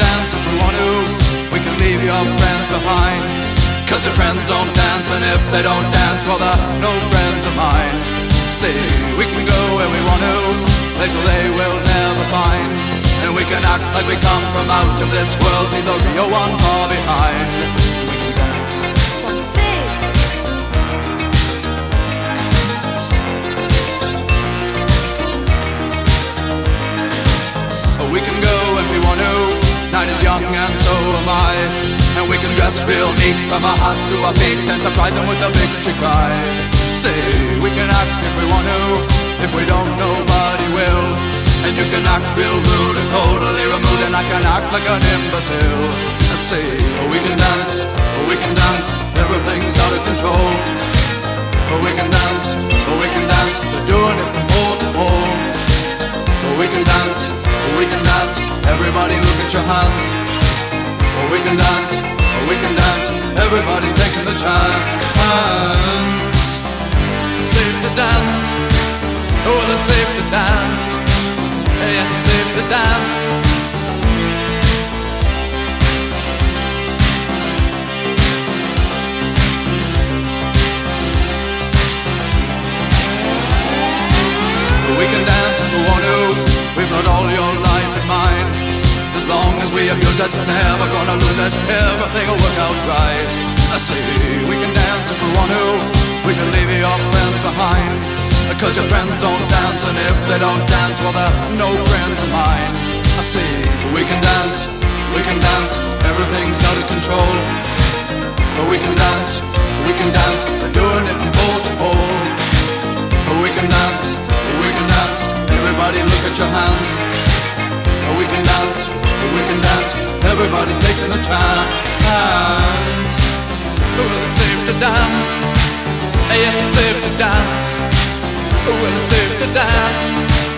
dance if we want to. We can leave your friends behind. Cause your friends don't dance, and if they don't dance, well, they're no friends of mine. See, we can go where we want to, place where they will never find. And we can act like we come from out of this world, leave the real one far behind. Night is young and so am I. And we can dress real neat from our hearts to our feet and surprise them with a victory cry. Say, we can act if we want to. If we don't, nobody will. And you can act real rude and totally removed, and I can act like an imbecile. Say, we can dance, we can dance, everything's out of control. We can dance, everybody your hands. Oh, we can dance, oh, we can dance, everybody's taking the chance. Safe to dance, oh it's safe to dance. Yes, it's safe to dance. Oh, we can dance if we want to. We've got all your mind. As we abuse it, never gonna lose it. Everything will work out right. I say we can dance if we want to. We can leave your friends behind. Because your friends don't dance, and if they don't dance, well, they're no friends of mine. I say we can dance, we can dance. Everything's out of control. But we can dance, we can dance. We're doing it from pole to pole. We can dance, we can dance. Everybody look at your hands. Everybody's taking a chance. Well, it's safe to dance. Yes, it's safe to dance. Well, it's safe to dance.